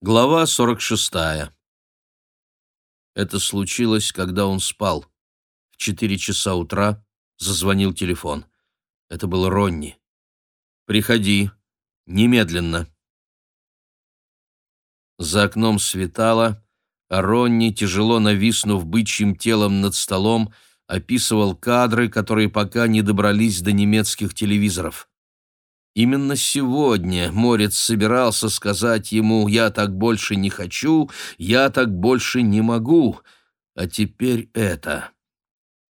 Глава 46. Это случилось, когда он спал. В четыре часа утра зазвонил телефон. Это был Ронни. «Приходи. Немедленно». За окном светало, а Ронни, тяжело нависнув бычьим телом над столом, описывал кадры, которые пока не добрались до немецких телевизоров. Именно сегодня Морец собирался сказать ему «я так больше не хочу, я так больше не могу», а теперь это.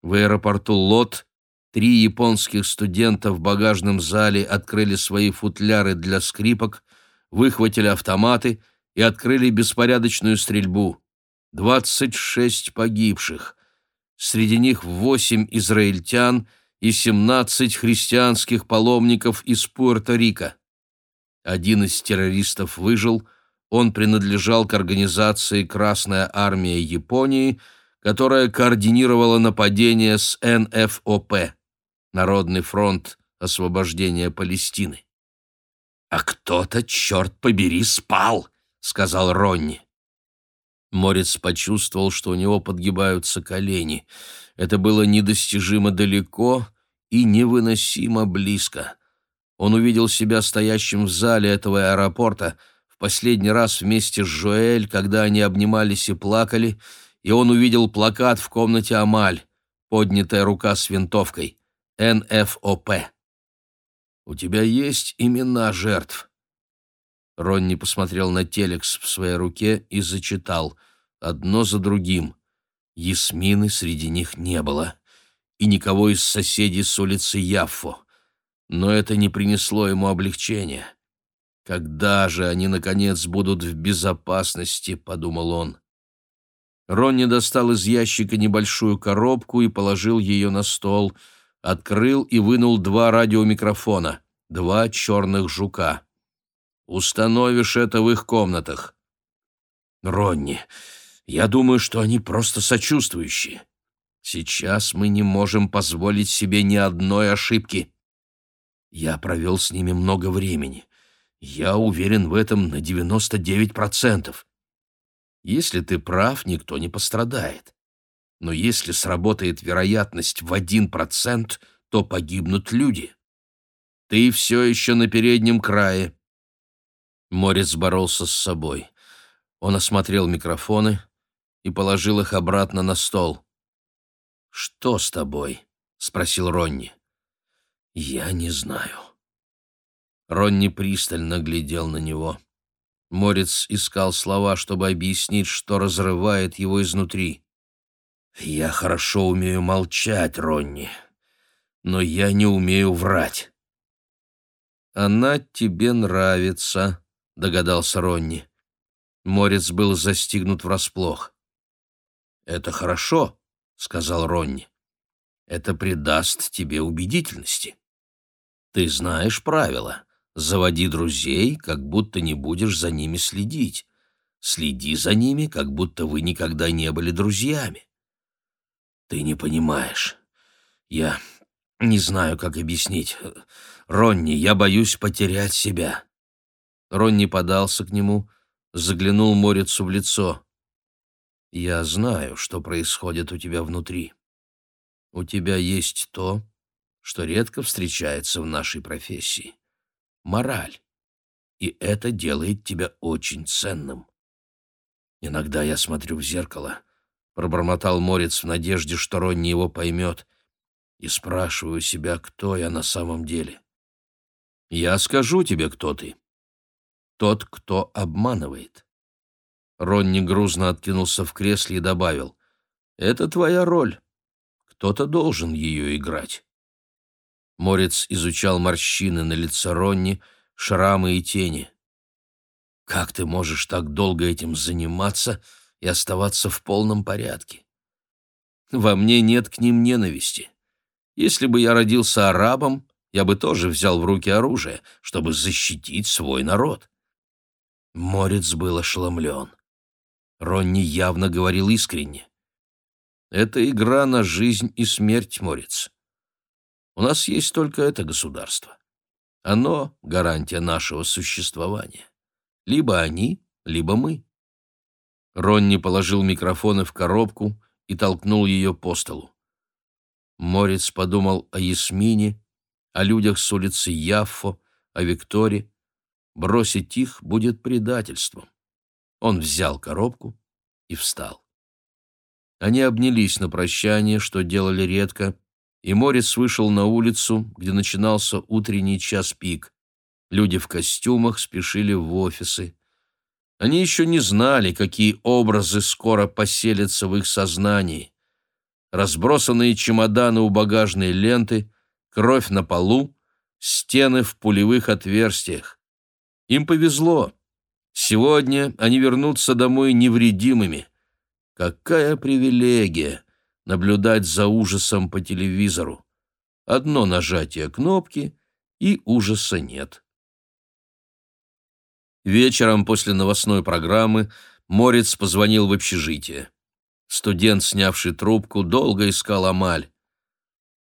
В аэропорту Лот три японских студента в багажном зале открыли свои футляры для скрипок, выхватили автоматы и открыли беспорядочную стрельбу. Двадцать шесть погибших. Среди них восемь израильтян — и 17 христианских паломников из Пуэрто-Рико. Один из террористов выжил, он принадлежал к организации «Красная армия Японии», которая координировала нападение с НФОП – Народный фронт освобождения Палестины. «А кто-то, черт побери, спал!» — сказал Ронни. Морец почувствовал, что у него подгибаются колени. Это было недостижимо далеко и невыносимо близко. Он увидел себя стоящим в зале этого аэропорта в последний раз вместе с Жоэль, когда они обнимались и плакали, и он увидел плакат в комнате Амаль, поднятая рука с винтовкой, НФОП. «У тебя есть имена жертв?» Ронни посмотрел на телекс в своей руке и зачитал, одно за другим. Ясмины среди них не было, и никого из соседей с улицы Яффо. Но это не принесло ему облегчения. «Когда же они, наконец, будут в безопасности?» — подумал он. Ронни достал из ящика небольшую коробку и положил ее на стол, открыл и вынул два радиомикрофона, два черных жука. Установишь это в их комнатах. Ронни, я думаю, что они просто сочувствующие. Сейчас мы не можем позволить себе ни одной ошибки. Я провел с ними много времени. Я уверен в этом на 99%. Если ты прав, никто не пострадает. Но если сработает вероятность в 1%, то погибнут люди. Ты все еще на переднем крае. Морец боролся с собой. Он осмотрел микрофоны и положил их обратно на стол. «Что с тобой?» — спросил Ронни. «Я не знаю». Ронни пристально глядел на него. Морец искал слова, чтобы объяснить, что разрывает его изнутри. «Я хорошо умею молчать, Ронни, но я не умею врать». «Она тебе нравится», догадался Ронни. Морец был застигнут врасплох. «Это хорошо», — сказал Ронни. «Это придаст тебе убедительности. Ты знаешь правила. Заводи друзей, как будто не будешь за ними следить. Следи за ними, как будто вы никогда не были друзьями. Ты не понимаешь. Я не знаю, как объяснить. Ронни, я боюсь потерять себя. Ронни подался к нему, заглянул Морицу в лицо. «Я знаю, что происходит у тебя внутри. У тебя есть то, что редко встречается в нашей профессии — мораль, и это делает тебя очень ценным. Иногда я смотрю в зеркало, пробормотал Морец в надежде, что Ронни его поймет, и спрашиваю себя, кто я на самом деле. Я скажу тебе, кто ты тот, кто обманывает. Ронни грузно откинулся в кресле и добавил, «Это твоя роль. Кто-то должен ее играть». Морец изучал морщины на лице Ронни, шрамы и тени. «Как ты можешь так долго этим заниматься и оставаться в полном порядке? Во мне нет к ним ненависти. Если бы я родился арабом, я бы тоже взял в руки оружие, чтобы защитить свой народ. Морец был ошеломлен. Ронни явно говорил искренне. «Это игра на жизнь и смерть, Морец. У нас есть только это государство. Оно — гарантия нашего существования. Либо они, либо мы. Ронни положил микрофоны в коробку и толкнул ее по столу. Морец подумал о Ясмине, о людях с улицы Яффо, о Викторе. Бросить их будет предательством. Он взял коробку и встал. Они обнялись на прощание, что делали редко, и Морец вышел на улицу, где начинался утренний час пик. Люди в костюмах спешили в офисы. Они еще не знали, какие образы скоро поселятся в их сознании. Разбросанные чемоданы у багажной ленты, кровь на полу, стены в пулевых отверстиях. Им повезло. Сегодня они вернутся домой невредимыми. Какая привилегия наблюдать за ужасом по телевизору. Одно нажатие кнопки, и ужаса нет. Вечером после новостной программы Морец позвонил в общежитие. Студент, снявший трубку, долго искал Амаль.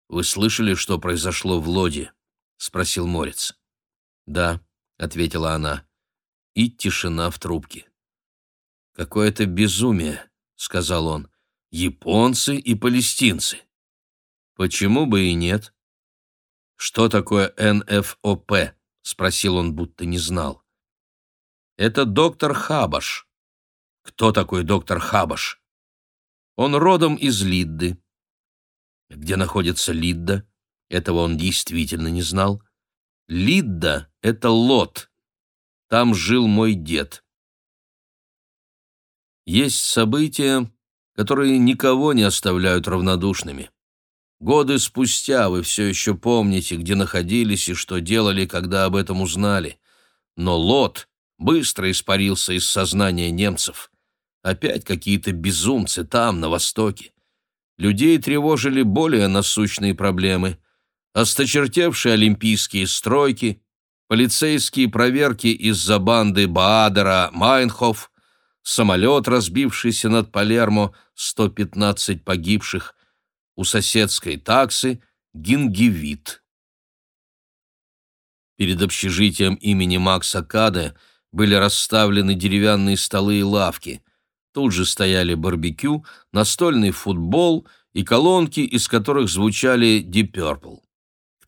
«Вы слышали, что произошло в Лоде?» — спросил Морец. «Да», — ответила она. И тишина в трубке. «Какое-то безумие», — сказал он. «Японцы и палестинцы». «Почему бы и нет?» «Что такое НФОП?» — спросил он, будто не знал. Это доктор Хабаш. Кто такой доктор Хабаш? Он родом из Лидды. Где находится Лидда? Этого он действительно не знал. Лидда — это Лот. Там жил мой дед. Есть события, которые никого не оставляют равнодушными. Годы спустя вы все еще помните, где находились и что делали, когда об этом узнали. Но Лот быстро испарился из сознания немцев. Опять какие-то безумцы там, на Востоке. Людей тревожили более насущные проблемы. Осточертевшие олимпийские стройки, полицейские проверки из-за банды Баадера Майнхоф, самолет, разбившийся над Палермо, 115 погибших, у соседской таксы гингивит. Перед общежитием имени Макса Каде были расставлены деревянные столы и лавки. Тут же стояли барбекю, настольный футбол и колонки, из которых звучали Deep Purple.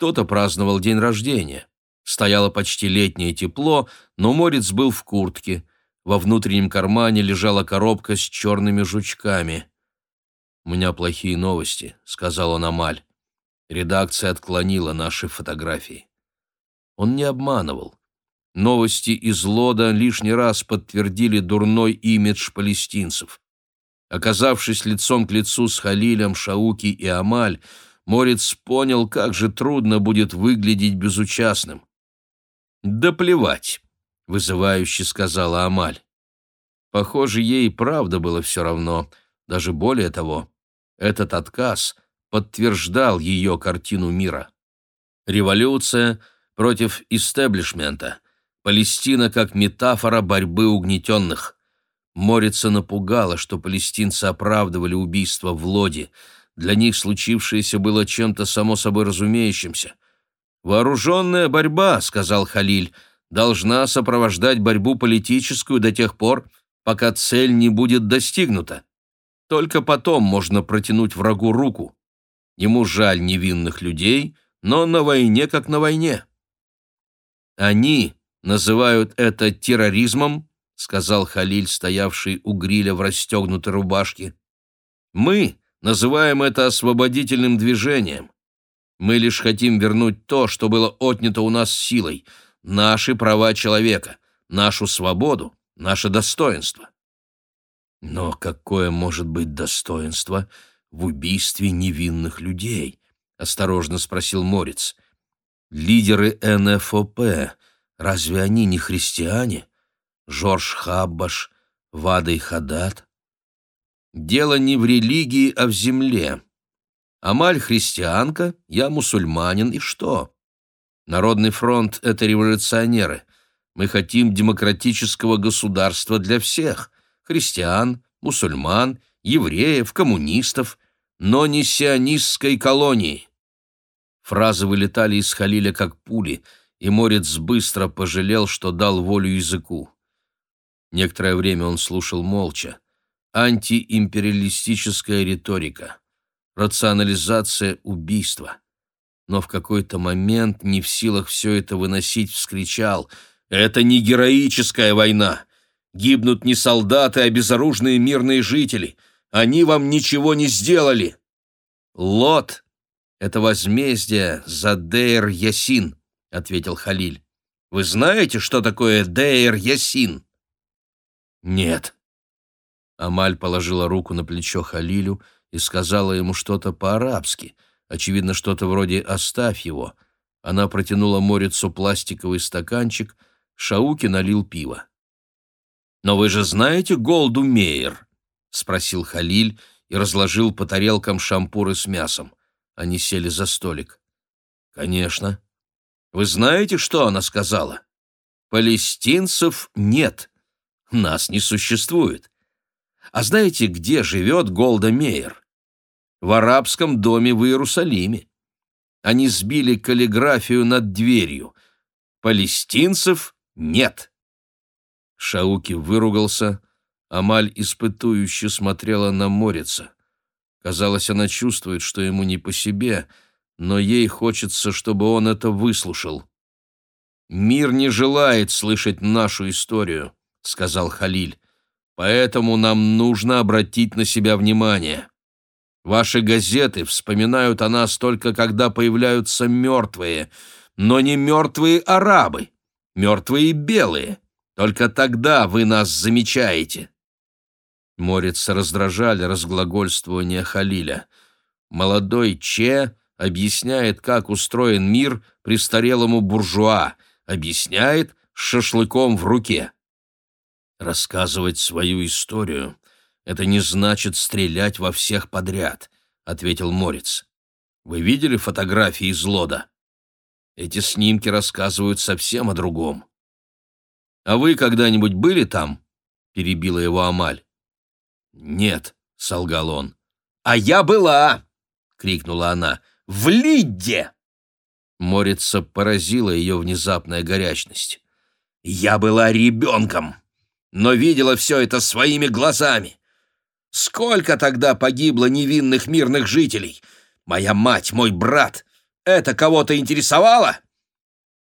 Кто-то праздновал день рождения. Стояло почти летнее тепло, но Морец был в куртке. Во внутреннем кармане лежала коробка с черными жучками. «У меня плохие новости», — сказал он Амаль. Редакция отклонила наши фотографии. Он не обманывал. Новости из Лода лишний раз подтвердили дурной имидж палестинцев. Оказавшись лицом к лицу с Халилем, Шауки и Амаль, Морец понял, как же трудно будет выглядеть безучастным. «Да плевать», — вызывающе сказала Амаль. Похоже, ей правда было все равно, даже более того. Этот отказ подтверждал ее картину мира. Революция против истеблишмента — Палестина как метафора борьбы угнетенных. Морица напугала, что палестинцы оправдывали убийство в Лоде. Для них случившееся было чем-то само собой разумеющимся. «Вооруженная борьба», — сказал Халиль, — «должна сопровождать борьбу политическую до тех пор, пока цель не будет достигнута. Только потом можно протянуть врагу руку. Ему жаль невинных людей, но на войне как на войне». Они, называют это терроризмом, сказал Халиль, стоявший у гриля в расстегнутой рубашке. Мы называем это освободительным движением. Мы лишь хотим вернуть то, что было отнято у нас силой, наши права человека, нашу свободу, наше достоинство. Но какое может быть достоинство в убийстве невинных людей? осторожно спросил Морец. Лидеры НФОП Разве они не христиане? Жорж Хаббаш, Вада и Хадат? Дело не в религии, а в земле. Амаль христианка, я мусульманин, и что? Народный фронт — это революционеры. Мы хотим демократического государства для всех — христиан, мусульман, евреев, коммунистов, но не сионистской колонии. Фразы вылетали из Халиля как пули — и Морец быстро пожалел, что дал волю языку. Некоторое время он слушал молча. Антиимпериалистическая риторика, рационализация убийства. Но в какой-то момент, не в силах все это выносить, вскричал «Это не героическая война! Гибнут не солдаты, а безоружные мирные жители! Они вам ничего не сделали!» «Лот — это возмездие за Дейр-Ясин», — ответил Халиль. «Вы знаете, что такое Дейр-Ясин?» «Нет». Амаль положила руку на плечо Халилю и сказала ему что-то по-арабски, очевидно, что-то вроде «оставь его». Она протянула Морицу пластиковый стаканчик, Шауки налил пиво. «Но вы же знаете Голду Мейер?» — спросил Халиль и разложил по тарелкам шампуры с мясом. Они сели за столик. «Конечно. Вы знаете, что она сказала? Палестинцев нет. Нас не существует. А знаете, где живет Голда Мейер? В арабском доме в Иерусалиме. Они сбили каллиграфию над дверью. Палестинцев нет. Шауки выругался. Амаль испытующе смотрела на Морица. Казалось, она чувствует, что ему не по себе, но ей хочется, чтобы он это выслушал. «Мир не желает слышать нашу историю», — сказал Халиль. «Поэтому нам нужно обратить на себя внимание. Ваши газеты вспоминают о нас только когда появляются мертвые, но не мертвые арабы, мертвые белые. Только тогда вы нас замечаете». Морец раздражали разглагольствования Халиля. Молодой Че объясняет, как устроен мир престарелому буржуа, объясняет шашлыком в руке. Рассказывать свою историю — это не значит стрелять во всех подряд, — ответил Морец. Вы видели фотографии из Лода? Эти снимки рассказывают совсем о другом. А вы когда-нибудь были там? — перебила его Амаль. Нет, — солгал он. А я была! — крикнула она. В Лидде!» Морица поразила ее внезапная горячность. «Я была ребенком, но видела все это своими глазами. Сколько тогда погибло невинных мирных жителей? Моя мать, мой брат. Это кого-то интересовало?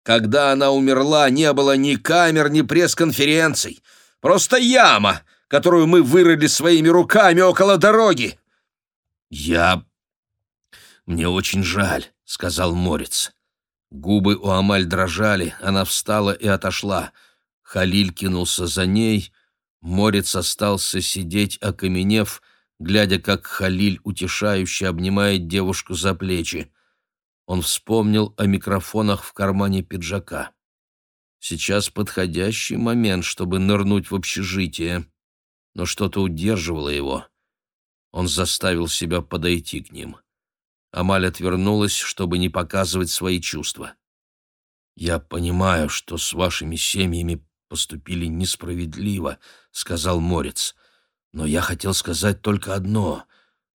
Когда она умерла, не было ни камер, ни пресс-конференций. Просто яма, которую мы вырыли своими руками около дороги. Я «Мне очень жаль», — сказал Морец. Губы у Амаль дрожали, она встала и отошла. Халиль кинулся за ней. Морец остался сидеть, окаменев, глядя, как Халиль утешающе обнимает девушку за плечи. Он вспомнил о микрофонах в кармане пиджака. Сейчас подходящий момент, чтобы нырнуть в общежитие. Но что-то удерживало его. Он заставил себя подойти к ним. Амаль отвернулась, чтобы не показывать свои чувства. «Я понимаю, что с вашими семьями поступили несправедливо», — сказал Морец. «Но я хотел сказать только одно.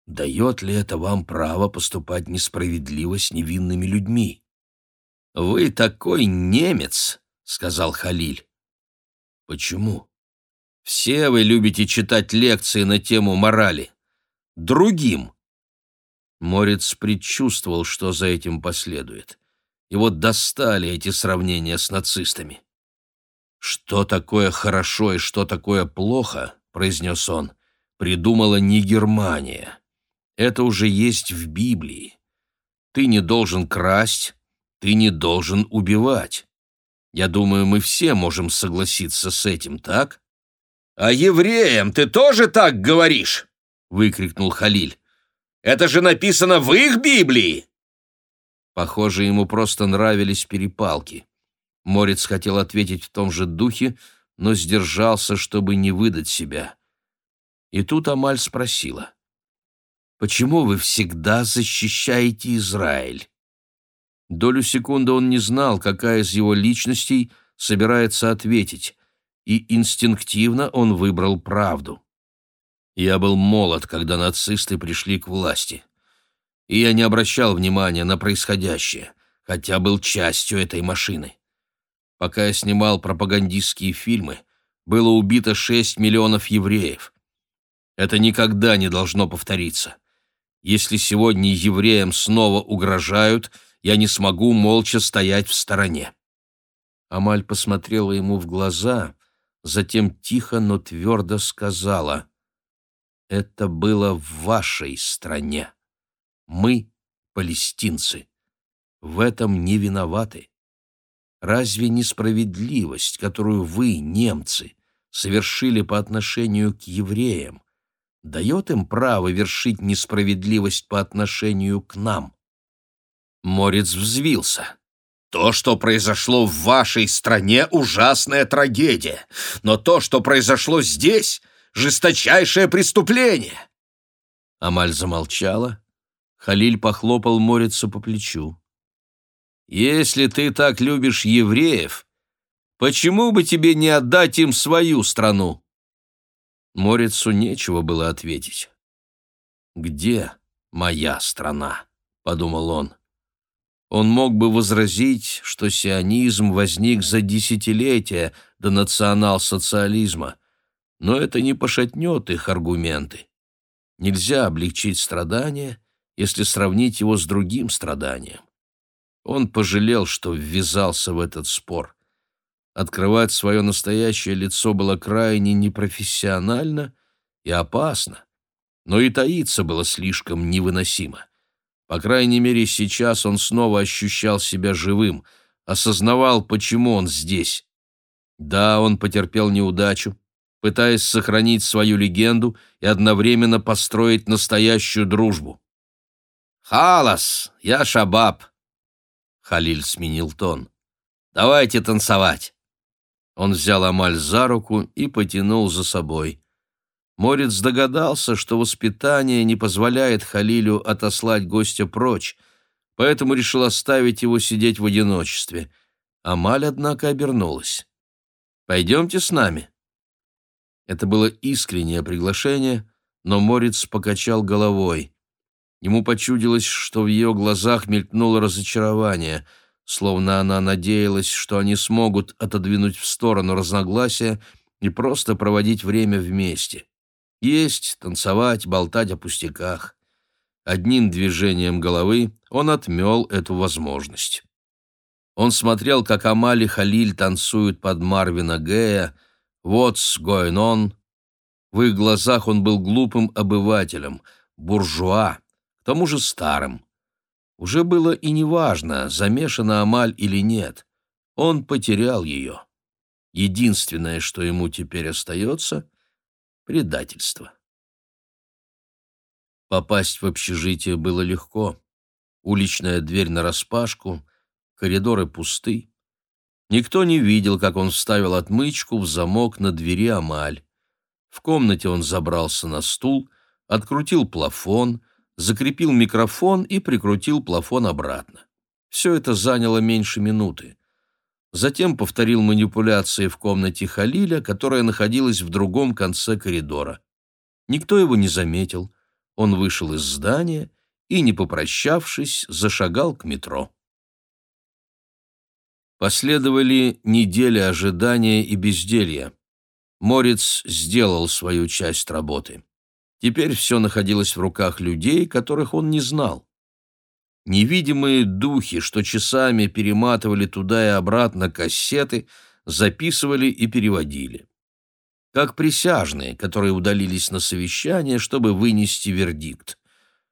Дает ли это вам право поступать несправедливо с невинными людьми?» «Вы такой немец», — сказал Халиль. «Почему?» «Все вы любите читать лекции на тему морали. Другим Морец предчувствовал, что за этим последует. Его достали эти сравнения с нацистами. «Что такое хорошо и что такое плохо», — произнес он, — «придумала не Германия. Это уже есть в Библии. Ты не должен красть, ты не должен убивать. Я думаю, мы все можем согласиться с этим, так?» «А евреям ты тоже так говоришь?» — выкрикнул Халиль. Это же написано в их Библии!» Похоже, ему просто нравились перепалки. Морец хотел ответить в том же духе, но сдержался, чтобы не выдать себя. И тут Амаль спросила, «Почему вы всегда защищаете Израиль?» Долю секунды он не знал, какая из его личностей собирается ответить, и инстинктивно он выбрал правду. Я был молод, когда нацисты пришли к власти. И я не обращал внимания на происходящее, хотя был частью этой машины. Пока я снимал пропагандистские фильмы, было убито 6 миллионов евреев. Это никогда не должно повториться. Если сегодня евреям снова угрожают, я не смогу молча стоять в стороне. Амаль посмотрела ему в глаза, затем тихо, но твердо сказала, «Это было в вашей стране. Мы — палестинцы. В этом не виноваты. Разве несправедливость, которую вы, немцы, совершили по отношению к евреям, дает им право вершить несправедливость по отношению к нам?» Морец взвился. То, что произошло в вашей стране, ужасная трагедия. Но то, что произошло здесь, жесточайшее преступление. Амаль замолчала. Халиль похлопал Морицу по плечу. Если ты так любишь евреев, почему бы тебе не отдать им свою страну? Морицу нечего было ответить. Где моя страна? подумал он. Он мог бы возразить, что сионизм возник за десятилетия до национал-социализма, но это не пошатнет их аргументы. Нельзя облегчить страдания, если сравнить его с другим страданием. Он пожалел, что ввязался в этот спор. Открывать свое настоящее лицо было крайне непрофессионально и опасно, но и таиться было слишком невыносимо. По крайней мере, сейчас он снова ощущал себя живым, осознавал, почему он здесь. Да, он потерпел неудачу, пытаясь сохранить свою легенду и одновременно построить настоящую дружбу. «Халас, я Шабаб!» Халиль сменил тон. «Давайте танцевать!» Он взял Амаль за руку и потянул за собой. Морец догадался, что воспитание не позволяет Халилю отослать гостя прочь, поэтому решил оставить его сидеть в одиночестве. Амаль, однако, обернулась. «Пойдемте с нами». Это было искреннее приглашение, но Морец покачал головой. Ему почудилось, что в ее глазах мелькнуло разочарование, словно она надеялась, что они смогут отодвинуть в сторону разногласия и просто проводить время вместе. Есть, танцевать, болтать о пустяках. Одним движением головы он отмел эту возможность. Он смотрел, как Амали Халиль танцует под Марвина Гея «What's going on?». В их глазах он был глупым обывателем, буржуа, тому же старым. Уже было и неважно, замешана Амаль или нет. Он потерял ее. Единственное, что ему теперь остается — предательство. Попасть в общежитие было легко. Уличная дверь нараспашку, коридоры пусты. Никто не видел, как он вставил отмычку в замок на двери Амаль. В комнате он забрался на стул, открутил плафон, закрепил микрофон и прикрутил плафон обратно. Все это заняло меньше минуты. Затем повторил манипуляции в комнате Халиля, которая находилась в другом конце коридора. Никто его не заметил. Он вышел из здания и, не попрощавшись, зашагал к метро. Последовали недели ожидания и безделья. Морец сделал свою часть работы. Теперь все находилось в руках людей, которых он не знал. Невидимые духи, что часами перематывали туда и обратно кассеты, записывали и переводили. Как присяжные, которые удалились на совещание, чтобы вынести вердикт.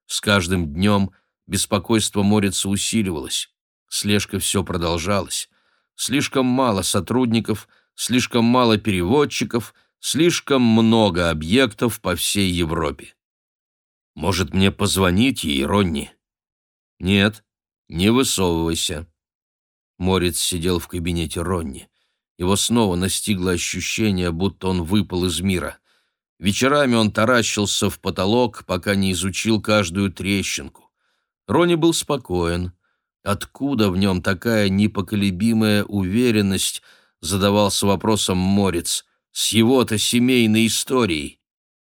С каждым днем беспокойство Морица усиливалось. Слежка все продолжалась. Слишком мало сотрудников, слишком мало переводчиков, слишком много объектов по всей Европе. «Может, мне позвонить ей, Ронни?» «Нет, не высовывайся». Морец сидел в кабинете Ронни. Его снова настигло ощущение, будто он выпал из мира. Вечерами он таращился в потолок, пока не изучил каждую трещинку. Ронни был спокоен. Откуда в нем такая непоколебимая уверенность, задавался вопросом Морец, с его-то семейной историей.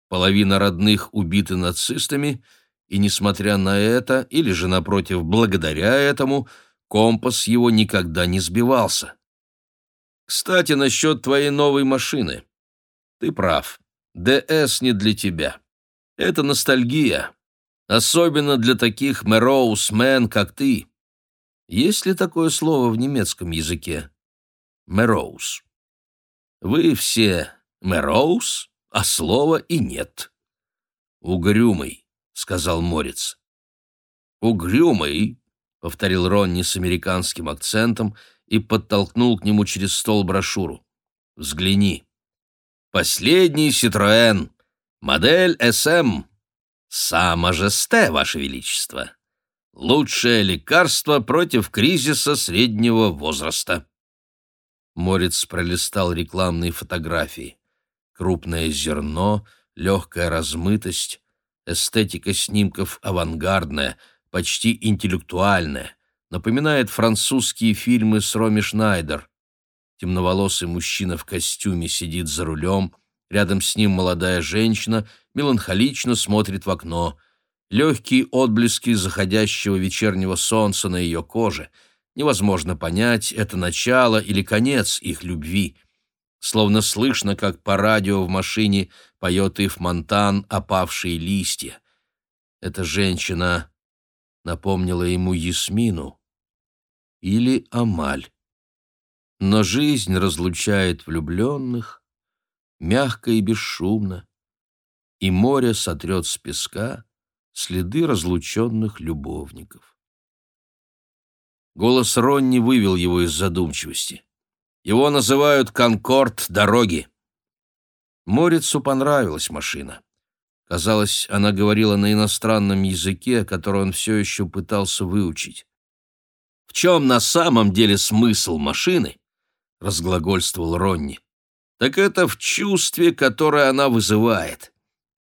Половина родных убиты нацистами — и, несмотря на это, или же, напротив, благодаря этому, компас его никогда не сбивался. Кстати, насчет твоей новой машины. Ты прав. ДС не для тебя. Это ностальгия. Особенно для таких мэроусмен, как ты. Есть ли такое слово в немецком языке? Мэроус. Вы все мэроус, а слова и нет. Угрюмый, сказал Морец. Угрюмый, повторил Ронни с американским акцентом и подтолкнул к нему через стол брошюру. Взгляни. Последний Citroën. Модель SM. Саможесте, Ваше Величество. Лучшее лекарство против кризиса среднего возраста. Морец пролистал рекламные фотографии. Крупное зерно, легкая размытость, эстетика снимков авангардная, почти интеллектуальная, напоминает французские фильмы с Роми Шнайдер. Темноволосый мужчина в костюме сидит за рулем, рядом с ним молодая женщина меланхолично смотрит в окно. Легкие отблески заходящего вечернего солнца на ее коже — Невозможно понять, это начало или конец их любви. Словно слышно, как по радио в машине поет Ив Монтан «Опавшие листья». Эта женщина напомнила ему Ясмину или Амаль. Но жизнь разлучает влюбленных, мягко и бесшумно, и море сотрет с песка следы разлученных любовников. Голос Ронни вывел его из задумчивости. Его называют «Конкорд дороги». Морицу понравилась машина. Казалось, она говорила на иностранном языке, который он все еще пытался выучить. «В чем на самом деле смысл машины?» — разглагольствовал Ронни. «Так это в чувстве, которое она вызывает.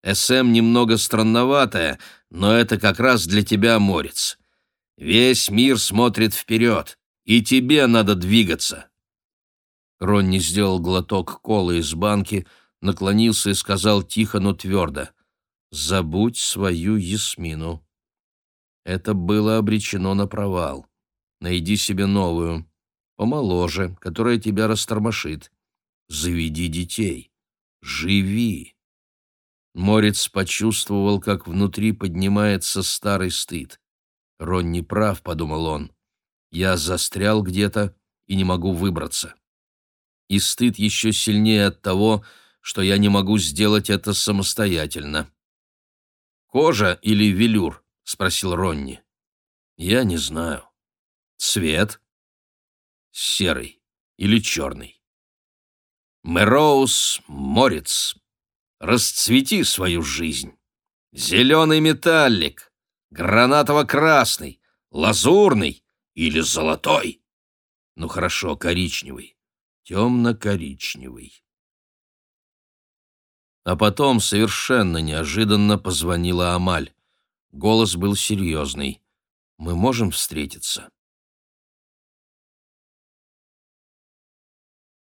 СМ немного странноватая, но это как раз для тебя, Морец. Весь мир смотрит вперед, и тебе надо двигаться. Ронни сделал глоток колы из банки, наклонился и сказал тихо, но твердо. «Забудь свою Ясмину». Это было обречено на провал. Найди себе новую, помоложе, которая тебя растормошит. Заведи детей. Живи. Морец почувствовал, как внутри поднимается старый стыд. «Ронни прав», — подумал он. «Я застрял где-то и не могу выбраться. И стыд еще сильнее от того, что я не могу сделать это самостоятельно». «Кожа или велюр?» — спросил Ронни. «Я не знаю. Цвет?» «Серый или черный?» «Мэроуз Морец, расцвети свою жизнь. Зеленый металлик, гранатово-красный, лазурный или золотой. Ну хорошо, коричневый, темно-коричневый. А потом совершенно неожиданно позвонила Амаль. Голос был серьезный. «Мы можем встретиться?»